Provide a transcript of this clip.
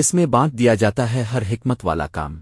اس میں بانٹ دیا جاتا ہے ہر حکمت والا کام۔